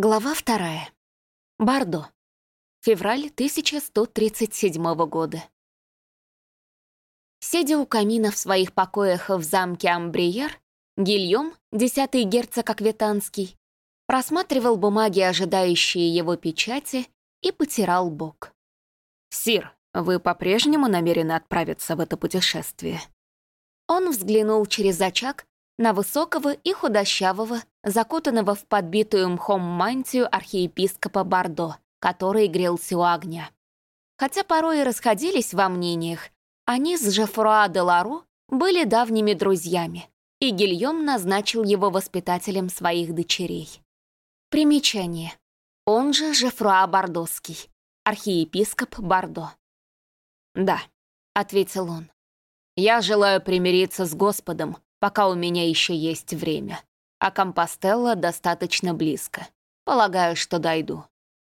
Глава вторая. Бардо. Февраль 1137 года. Сидя у камина в своих покоях в замке Амбриер, Гильем, десятый герцог Аквитанский, просматривал бумаги, ожидающие его печати, и потирал бок. «Сир, вы по-прежнему намерены отправиться в это путешествие?» Он взглянул через очаг на высокого и худощавого, закутанного в подбитую мхом мантию архиепископа Бордо, который грелся у огня. Хотя порой и расходились во мнениях, они с Жефруа де Лару были давними друзьями, и Гильем назначил его воспитателем своих дочерей. Примечание. Он же Жефруа Бордоский, архиепископ Бордо. «Да», — ответил он. «Я желаю примириться с Господом, пока у меня еще есть время. А Компостелла достаточно близко. Полагаю, что дойду».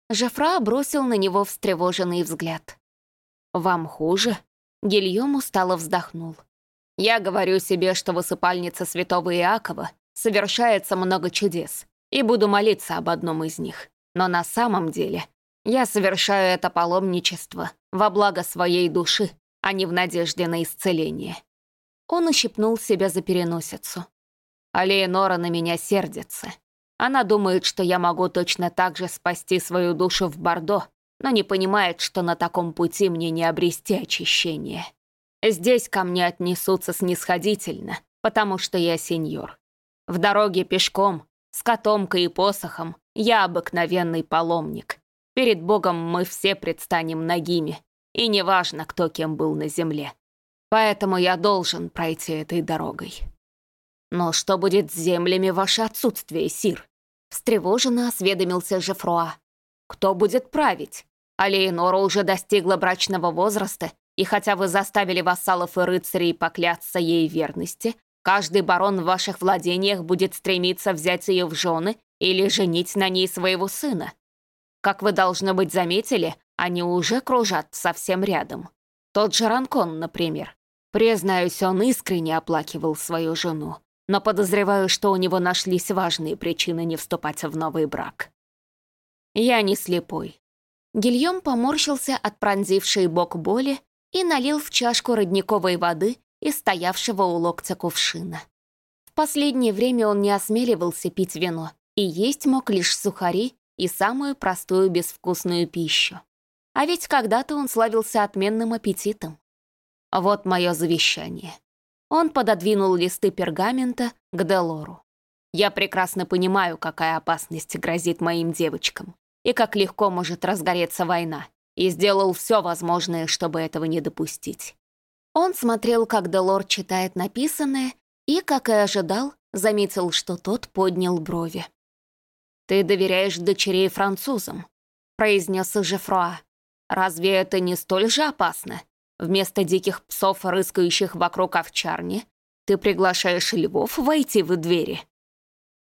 Жефра бросил на него встревоженный взгляд. «Вам хуже?» Гильем устало вздохнул. «Я говорю себе, что в усыпальнице святого Иакова совершается много чудес, и буду молиться об одном из них. Но на самом деле я совершаю это паломничество во благо своей души, а не в надежде на исцеление. Он ущипнул себя за переносицу. А Леонора на меня сердится. Она думает, что я могу точно так же спасти свою душу в Бордо, но не понимает, что на таком пути мне не обрести очищение. Здесь ко мне отнесутся снисходительно, потому что я сеньор. В дороге пешком, с котомкой и посохом, я обыкновенный паломник. Перед Богом мы все предстанем нагими, и неважно, кто кем был на земле. Поэтому я должен пройти этой дорогой. Но что будет с землями ваше отсутствие, Сир? Встревоженно осведомился Жефруа. Кто будет править? А Леонора уже достигла брачного возраста, и хотя вы заставили вассалов и рыцарей поклясться ей верности, каждый барон в ваших владениях будет стремиться взять ее в жены или женить на ней своего сына. Как вы, должно быть, заметили, они уже кружат совсем рядом. Тот же Ранкон, например. Признаюсь, он искренне оплакивал свою жену, но подозреваю, что у него нашлись важные причины не вступать в новый брак. Я не слепой. Гильем поморщился от пронзившей бок боли и налил в чашку родниковой воды из стоявшего у локтя кувшина. В последнее время он не осмеливался пить вино и есть мог лишь сухари и самую простую безвкусную пищу. А ведь когда-то он славился отменным аппетитом. Вот мое завещание. Он пододвинул листы пергамента к Делору. Я прекрасно понимаю, какая опасность грозит моим девочкам и как легко может разгореться война, и сделал все возможное, чтобы этого не допустить. Он смотрел, как Делор читает написанное, и, как и ожидал, заметил, что тот поднял брови. «Ты доверяешь дочерей французам», — произнес Жефруа. «Разве это не столь же опасно?» Вместо диких псов, рыскающих вокруг овчарни, ты приглашаешь львов войти в двери.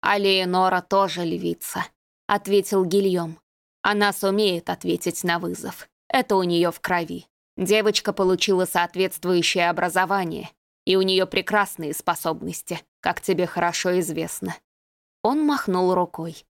«А Леонора тоже львица», — ответил Гильем. «Она сумеет ответить на вызов. Это у нее в крови. Девочка получила соответствующее образование, и у нее прекрасные способности, как тебе хорошо известно». Он махнул рукой.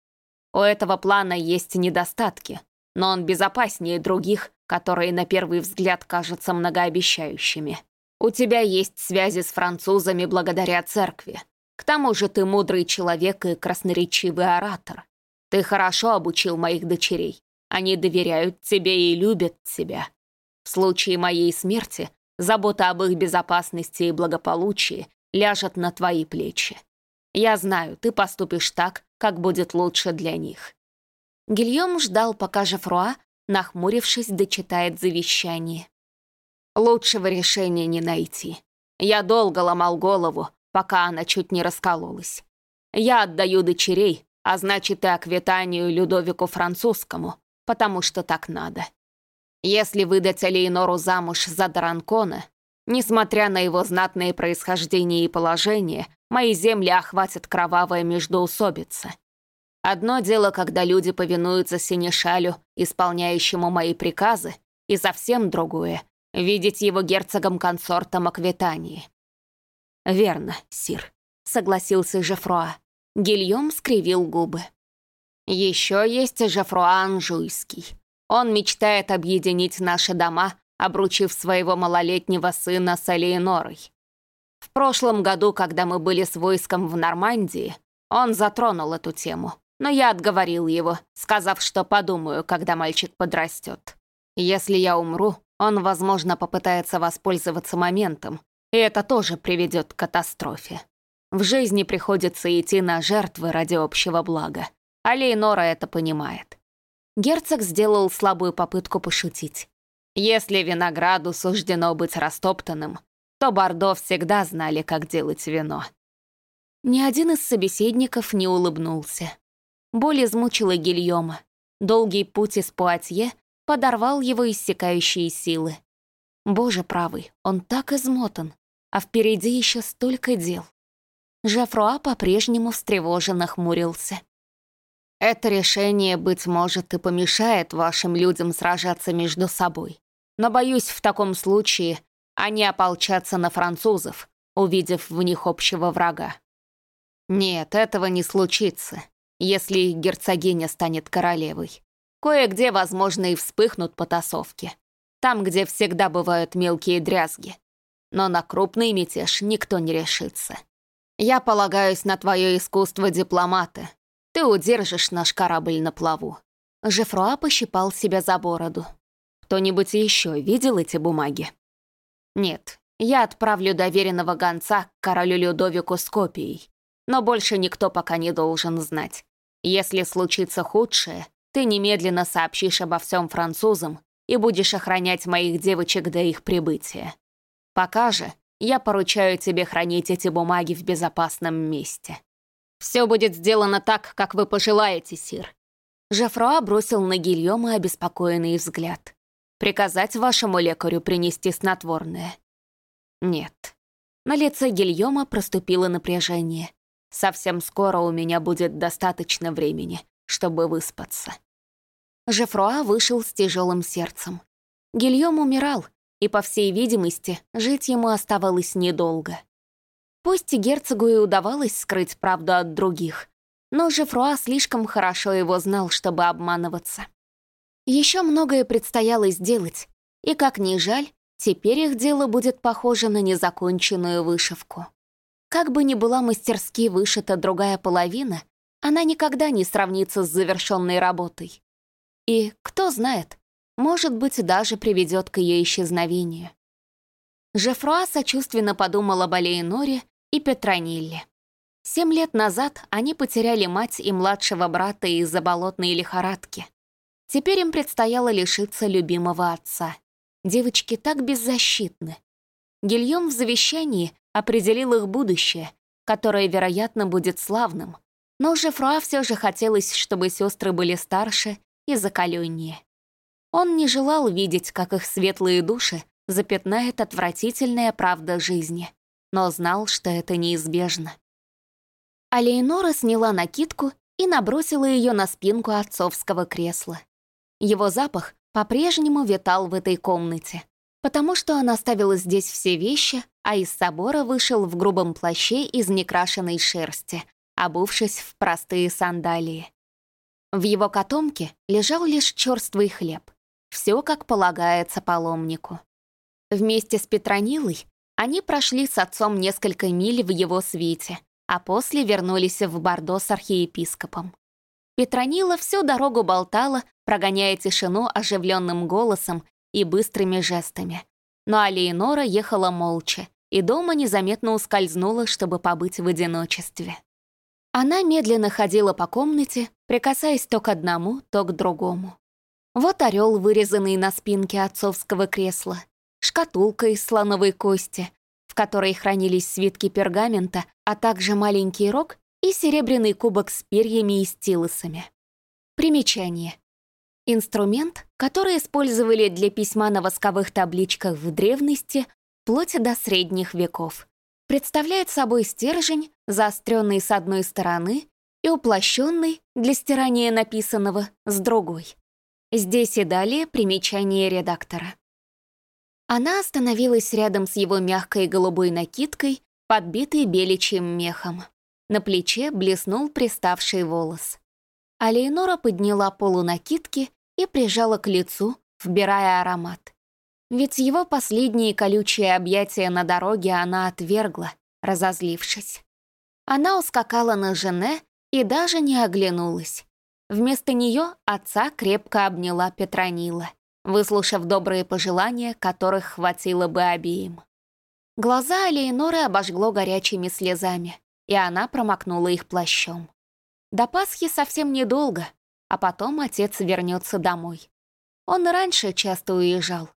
«У этого плана есть недостатки, но он безопаснее других, которые на первый взгляд кажутся многообещающими. У тебя есть связи с французами благодаря церкви. К тому же ты мудрый человек и красноречивый оратор. Ты хорошо обучил моих дочерей. Они доверяют тебе и любят тебя. В случае моей смерти забота об их безопасности и благополучии ляжет на твои плечи. Я знаю, ты поступишь так, как будет лучше для них». Гильем ждал, пока Жефруа нахмурившись, дочитает завещание. «Лучшего решения не найти. Я долго ломал голову, пока она чуть не раскололась. Я отдаю дочерей, а значит и Аквитанию Людовику Французскому, потому что так надо. Если выдать Алейнору замуж за Даранкона, несмотря на его знатное происхождение и положение, мои земли охватят кровавая междоусобица. Одно дело, когда люди повинуются синешалю, исполняющему мои приказы, и совсем другое — видеть его герцогом-консортом Аквитании. «Верно, сир», — согласился Жефруа. Гильем скривил губы. Еще есть Жефруа Анжуйский. Он мечтает объединить наши дома, обручив своего малолетнего сына с Элеонорой. В прошлом году, когда мы были с войском в Нормандии, он затронул эту тему, но я отговорил его, сказав, что подумаю, когда мальчик подрастет. Если я умру, он, возможно, попытается воспользоваться моментом, и это тоже приведет к катастрофе. В жизни приходится идти на жертвы ради общего блага. А Лейнора это понимает. Герцог сделал слабую попытку пошутить. Если винограду суждено быть растоптанным, то Бордо всегда знали, как делать вино. Ни один из собеседников не улыбнулся. Боль измучила Гильома. Долгий путь из Пуатье подорвал его иссякающие силы. Боже правый, он так измотан, а впереди еще столько дел. Жафруа по-прежнему встревоженно хмурился. Это решение, быть может, и помешает вашим людям сражаться между собой. Но, боюсь, в таком случае они ополчатся на французов, увидев в них общего врага. Нет, этого не случится, если герцогиня станет королевой. Кое-где, возможно, и вспыхнут потасовки. Там, где всегда бывают мелкие дрязги. Но на крупный мятеж никто не решится. Я полагаюсь на твое искусство дипломата. Ты удержишь наш корабль на плаву». Жефруа пощипал себя за бороду. «Кто-нибудь еще видел эти бумаги?» «Нет, я отправлю доверенного гонца к королю Людовику с копией. Но больше никто пока не должен знать. Если случится худшее, ты немедленно сообщишь обо всем французам и будешь охранять моих девочек до их прибытия. Пока же я поручаю тебе хранить эти бумаги в безопасном месте. Все будет сделано так, как вы пожелаете, сир». Жафруа бросил на Гильома обеспокоенный взгляд. «Приказать вашему лекарю принести снотворное?» «Нет». На лице Гильома проступило напряжение. «Совсем скоро у меня будет достаточно времени, чтобы выспаться». Жефруа вышел с тяжелым сердцем. Гильем умирал, и, по всей видимости, жить ему оставалось недолго. Пусть и герцогу и удавалось скрыть правду от других, но Жефруа слишком хорошо его знал, чтобы обманываться. Еще многое предстояло сделать, и, как ни жаль, теперь их дело будет похоже на незаконченную вышивку. Как бы ни была мастерски вышита другая половина, она никогда не сравнится с завершенной работой. И, кто знает, может быть, даже приведет к ее исчезновению. Жефруа сочувственно подумал об Алеиноре и Петронилле. Семь лет назад они потеряли мать и младшего брата из-за болотной лихорадки. Теперь им предстояло лишиться любимого отца. Девочки так беззащитны. Гильем в завещании определил их будущее, которое, вероятно, будет славным, но Жефруа все же хотелось, чтобы сестры были старше и закаленнее. Он не желал видеть, как их светлые души запятнает отвратительная правда жизни, но знал, что это неизбежно. А сняла накидку и набросила ее на спинку отцовского кресла. Его запах по-прежнему витал в этой комнате, потому что он оставил здесь все вещи, а из собора вышел в грубом плаще из некрашенной шерсти, обувшись в простые сандалии. В его котомке лежал лишь черствый хлеб. Все как полагается паломнику. Вместе с Петронилой они прошли с отцом несколько миль в его свете, а после вернулись в Бордо с архиепископом. Петронила всю дорогу болтала, прогоняя тишину оживленным голосом и быстрыми жестами. Но Алиенора ехала молча, и дома незаметно ускользнула, чтобы побыть в одиночестве. Она медленно ходила по комнате, прикасаясь то к одному, то к другому. Вот орел, вырезанный на спинке отцовского кресла, шкатулка из слоновой кости, в которой хранились свитки пергамента, а также маленький рог и серебряный кубок с перьями и стилусами. Примечание. Инструмент, который использовали для письма на восковых табличках в древности, вплоть до средних веков. Представляет собой стержень, заостренный с одной стороны и уплощенный для стирания написанного с другой. Здесь и далее примечание редактора. Она остановилась рядом с его мягкой голубой накидкой, подбитой беличьим мехом. На плече блеснул приставший волос. А Лейнора подняла полу накидки и прижала к лицу, вбирая аромат. Ведь его последние колючие объятия на дороге она отвергла, разозлившись. Она ускакала на жене и даже не оглянулась. Вместо нее отца крепко обняла Петронила, выслушав добрые пожелания, которых хватило бы обеим. Глаза Алиеноры обожгло горячими слезами, и она промокнула их плащом. До Пасхи совсем недолго, а потом отец вернется домой. Он раньше часто уезжал.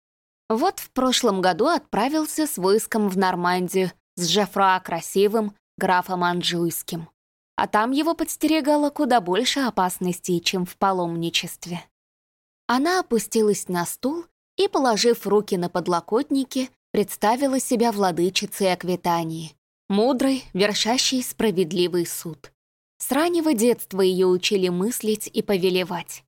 Вот в прошлом году отправился с войском в Нормандию с Жефруа Красивым, графом Анжуйским. А там его подстерегало куда больше опасностей, чем в паломничестве. Она опустилась на стул и, положив руки на подлокотники, представила себя владычицей Аквитании, мудрой, вершащей справедливый суд. С раннего детства ее учили мыслить и повелевать.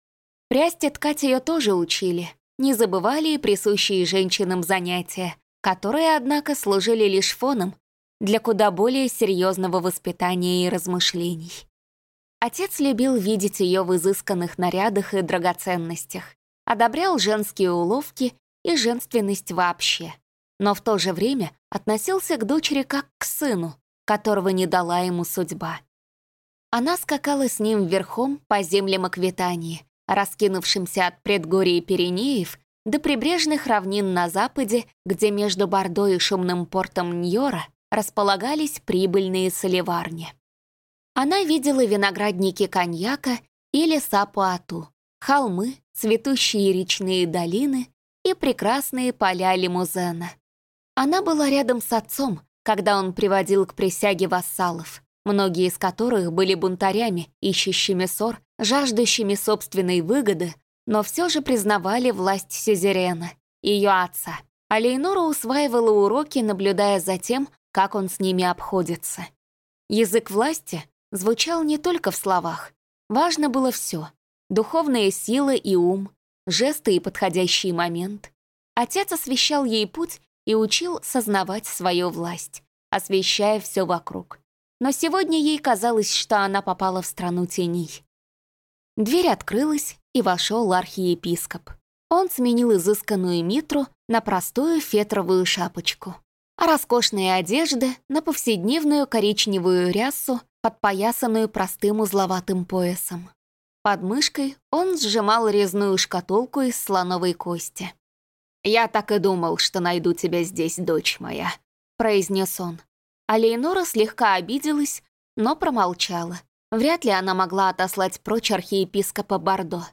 Прясть и ткать ее тоже учили, не забывали и присущие женщинам занятия, которые, однако, служили лишь фоном для куда более серьезного воспитания и размышлений. Отец любил видеть ее в изысканных нарядах и драгоценностях, одобрял женские уловки и женственность вообще, но в то же время относился к дочери как к сыну, которого не дала ему судьба. Она скакала с ним верхом по землям Аквитании, раскинувшимся от предгорий Пиренеев до прибрежных равнин на западе, где между Бордо и шумным портом Ньора располагались прибыльные соливарни. Она видела виноградники коньяка и леса Пуату, холмы, цветущие речные долины и прекрасные поля лимузена. Она была рядом с отцом, когда он приводил к присяге вассалов, многие из которых были бунтарями, ищущими ссор, жаждущими собственной выгоды, но все же признавали власть Сюзерена, ее отца. А Лейнора усваивала уроки, наблюдая за тем, как он с ними обходится. Язык власти звучал не только в словах. Важно было все — духовная сила и ум, жесты и подходящий момент. Отец освещал ей путь и учил сознавать свою власть, освещая все вокруг но сегодня ей казалось, что она попала в страну теней. Дверь открылась, и вошел архиепископ. Он сменил изысканную митру на простую фетровую шапочку, а роскошные одежды на повседневную коричневую рясу, подпоясанную простым узловатым поясом. Под мышкой он сжимал резную шкатулку из слоновой кости. «Я так и думал, что найду тебя здесь, дочь моя», — произнес он. А Лейнора слегка обиделась, но промолчала. Вряд ли она могла отослать прочь архиепископа Бордо.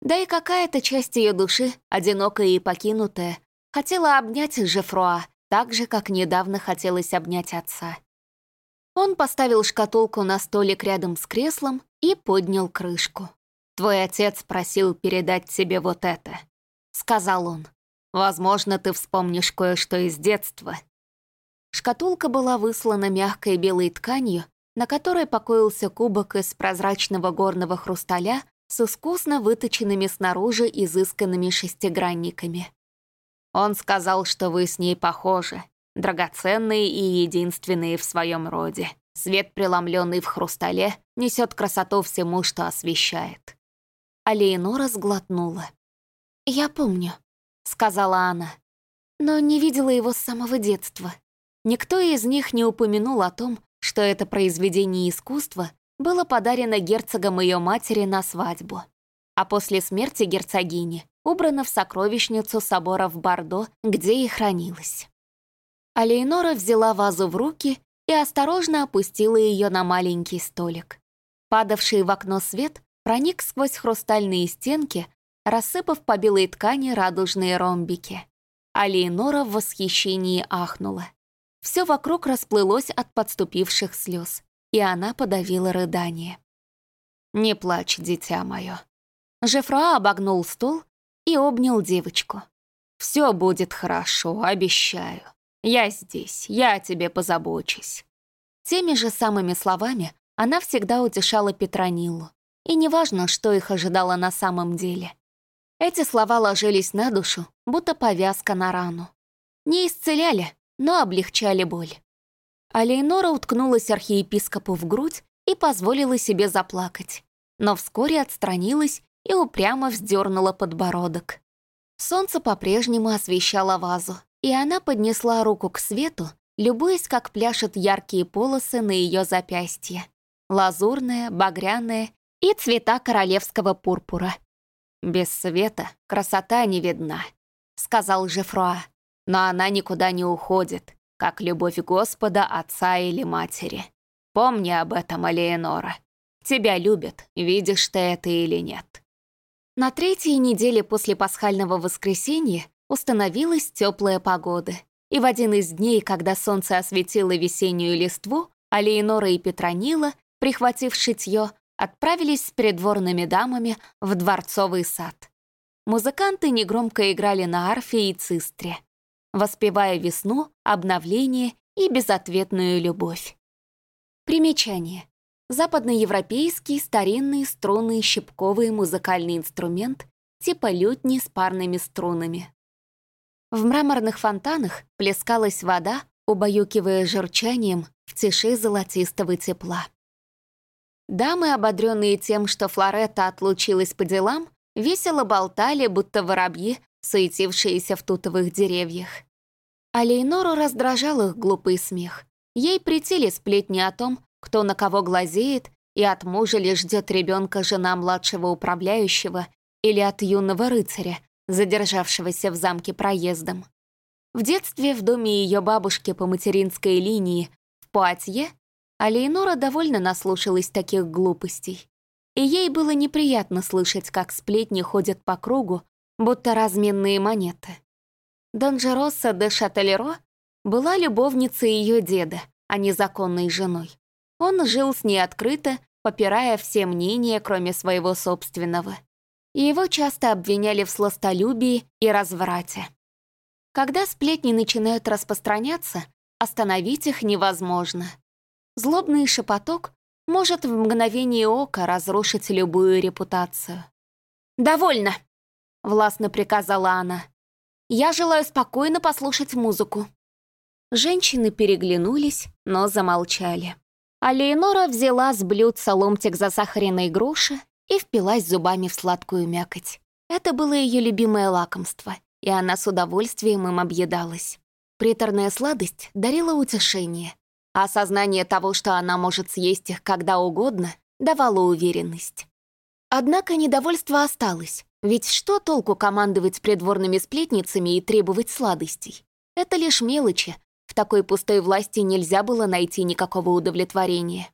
Да и какая-то часть ее души, одинокая и покинутая, хотела обнять Жефруа, так же, как недавно хотелось обнять отца. Он поставил шкатулку на столик рядом с креслом и поднял крышку. «Твой отец просил передать тебе вот это», — сказал он. «Возможно, ты вспомнишь кое-что из детства, Шкатулка была выслана мягкой белой тканью, на которой покоился кубок из прозрачного горного хрусталя с искусно выточенными снаружи изысканными шестигранниками. Он сказал, что вы с ней похожи, драгоценные и единственные в своем роде. Свет, преломленный в хрустале, несет красоту всему, что освещает. А Леонора сглотнула. «Я помню», — сказала она, — «но не видела его с самого детства». Никто из них не упомянул о том, что это произведение искусства было подарено герцогом ее матери на свадьбу, а после смерти герцогини убрано в сокровищницу собора в Бордо, где и хранилось. А Лейнора взяла вазу в руки и осторожно опустила ее на маленький столик. Падавший в окно свет проник сквозь хрустальные стенки, рассыпав по белой ткани радужные ромбики. А в восхищении ахнула. Все вокруг расплылось от подступивших слез, и она подавила рыдание. «Не плачь, дитя мое». Жефруа обогнул стол и обнял девочку. «Все будет хорошо, обещаю. Я здесь, я о тебе позабочусь». Теми же самыми словами она всегда утешала Петронилу. И неважно, что их ожидало на самом деле. Эти слова ложились на душу, будто повязка на рану. Не исцеляли, но облегчали боль. А Лейнора уткнулась архиепископу в грудь и позволила себе заплакать. но вскоре отстранилась и упрямо вздернула подбородок. Солнце по-прежнему освещало вазу, и она поднесла руку к свету, любуясь, как пляшут яркие полосы на ее запястье. Лазурная, багряная и цвета королевского пурпура. «Без света красота не видна», — сказал Жефруа. «Но она никуда не уходит, как любовь Господа, отца или матери. Помни об этом, Алеонора. Тебя любят, видишь ты это или нет». На третьей неделе после пасхального воскресенья установилась теплая погода. И в один из дней, когда солнце осветило весеннюю листву, Алеонора и Петронила, прихватив шитье, отправились с придворными дамами в дворцовый сад. Музыканты негромко играли на арфе и цистре, воспевая весну, обновление и безответную любовь. Примечание. Западноевропейский старинный струнный щипковый музыкальный инструмент типа лютни с парными струнами. В мраморных фонтанах плескалась вода, убаюкивая журчанием в тиши золотистого тепла. Дамы, ободренные тем, что Флоретта отлучилась по делам, весело болтали, будто воробьи, суетившиеся в тутовых деревьях. А Лейнору раздражал их глупый смех. Ей притили сплетни о том, кто на кого глазеет, и от мужа ли ждет ребенка жена младшего управляющего или от юного рыцаря, задержавшегося в замке проездом. В детстве в доме ее бабушки по материнской линии в Пуатье Алейнора довольно наслушалась таких глупостей. И ей было неприятно слышать, как сплетни ходят по кругу, будто разменные монеты. Донжероса де Шателеро была любовницей ее деда, а не законной женой. Он жил с ней открыто, попирая все мнения, кроме своего собственного. И его часто обвиняли в сластолюбии и разврате. Когда сплетни начинают распространяться, остановить их невозможно. Злобный шепоток может в мгновение ока разрушить любую репутацию. «Довольно!» — властно приказала она. «Я желаю спокойно послушать музыку». Женщины переглянулись, но замолчали. А Лейнора взяла с блюдца ломтик засахаренной груши и впилась зубами в сладкую мякоть. Это было ее любимое лакомство, и она с удовольствием им объедалась. Приторная сладость дарила утешение, а осознание того, что она может съесть их когда угодно, давало уверенность. Однако недовольство осталось, ведь что толку командовать придворными сплетницами и требовать сладостей? Это лишь мелочи, в такой пустой власти нельзя было найти никакого удовлетворения.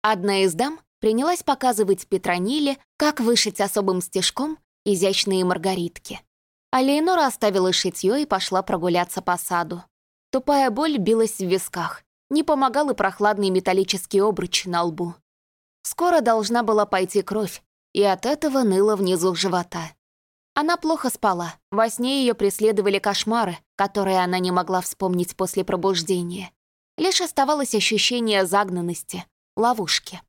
Одна из дам принялась показывать Петрониле, как вышить особым стежком изящные маргаритки. А Лейнора оставила шитье и пошла прогуляться по саду. Тупая боль билась в висках, не помогал и прохладный металлический обруч на лбу. Скоро должна была пойти кровь, и от этого ныло внизу живота. Она плохо спала. Во сне ее преследовали кошмары, которые она не могла вспомнить после пробуждения. Лишь оставалось ощущение загнанности, ловушки.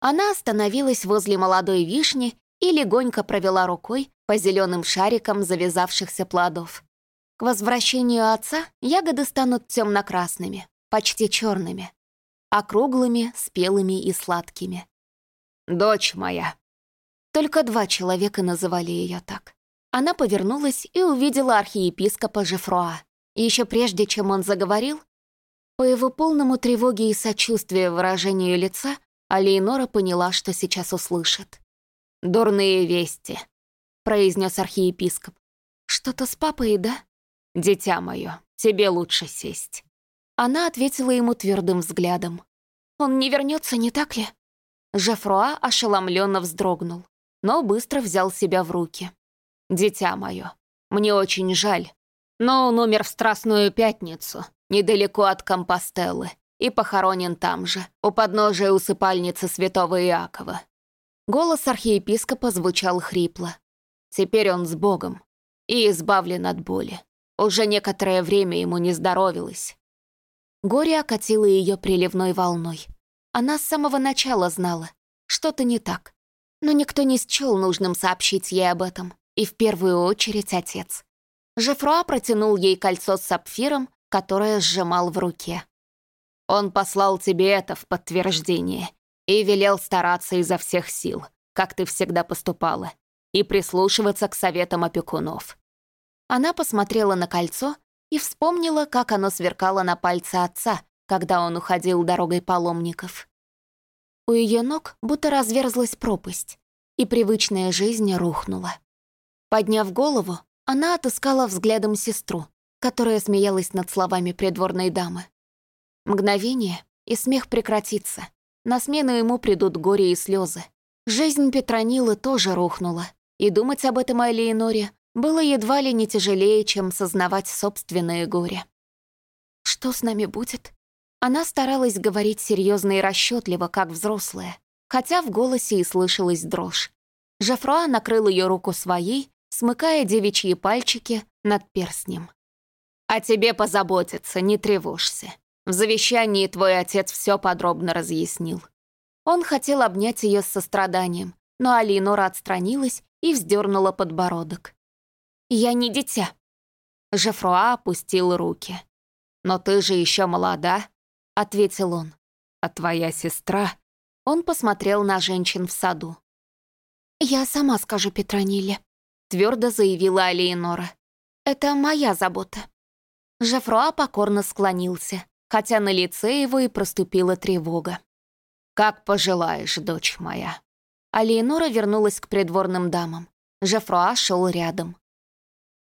Она остановилась возле молодой вишни и легонько провела рукой по зеленым шарикам завязавшихся плодов. К возвращению отца ягоды станут темно-красными, почти черными, округлыми, спелыми и сладкими. «Дочь моя», только два человека называли ее так. Она повернулась и увидела архиепископа Жефруа. Еще прежде, чем он заговорил, по его полному тревоге и сочувствия выражению лица, Алейнора поняла, что сейчас услышит. «Дурные вести», — произнес архиепископ. «Что-то с папой, да?» «Дитя мое, тебе лучше сесть». Она ответила ему твердым взглядом. «Он не вернется, не так ли?» Жефруа ошеломленно вздрогнул но быстро взял себя в руки. «Дитя мое, мне очень жаль, но он умер в Страстную Пятницу, недалеко от Компостеллы, и похоронен там же, у подножия усыпальницы святого Иакова». Голос архиепископа звучал хрипло. «Теперь он с Богом и избавлен от боли. Уже некоторое время ему не здоровилось». Горе окатило ее приливной волной. Она с самого начала знала, что-то не так но никто не счел нужным сообщить ей об этом, и в первую очередь отец. Жефруа протянул ей кольцо с сапфиром, которое сжимал в руке. «Он послал тебе это в подтверждение и велел стараться изо всех сил, как ты всегда поступала, и прислушиваться к советам опекунов». Она посмотрела на кольцо и вспомнила, как оно сверкало на пальце отца, когда он уходил дорогой паломников. У ее ног будто разверзлась пропасть, и привычная жизнь рухнула. Подняв голову, она отыскала взглядом сестру, которая смеялась над словами придворной дамы. Мгновение, и смех прекратится. На смену ему придут горе и слезы. Жизнь Петронилы тоже рухнула, и думать об этом Элеоноре было едва ли не тяжелее, чем сознавать собственное горе. Что с нами будет? Она старалась говорить серьезно и расчетливо, как взрослая, хотя в голосе и слышалась дрожь. Жефруа накрыл ее руку своей, смыкая девичьи пальчики над перстнем. «О тебе позаботиться, не тревожься. В завещании твой отец все подробно разъяснил». Он хотел обнять ее с состраданием, но Алинора отстранилась и вздернула подбородок. «Я не дитя». Жефруа опустил руки. «Но ты же еще молода», — ответил он. «А твоя сестра...» Он посмотрел на женщин в саду. «Я сама скажу Петрониле», — твердо заявила Алиенора. «Это моя забота». Жефруа покорно склонился, хотя на лице его и проступила тревога. «Как пожелаешь, дочь моя». Алиенора вернулась к придворным дамам. Жефруа шел рядом.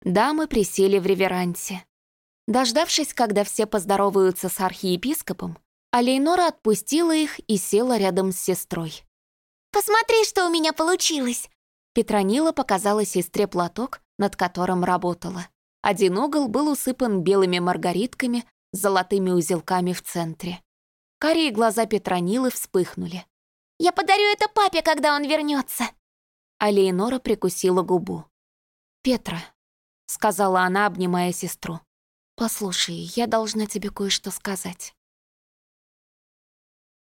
Дамы присели в реверансе. Дождавшись, когда все поздороваются с архиепископом, Алейнора отпустила их и села рядом с сестрой. «Посмотри, что у меня получилось!» Петронила показала сестре платок, над которым работала. Один угол был усыпан белыми маргаритками с золотыми узелками в центре. Карие глаза Петронилы вспыхнули. «Я подарю это папе, когда он вернется!» А прикусила губу. «Петра, — сказала она, обнимая сестру. «Послушай, я должна тебе кое-что сказать».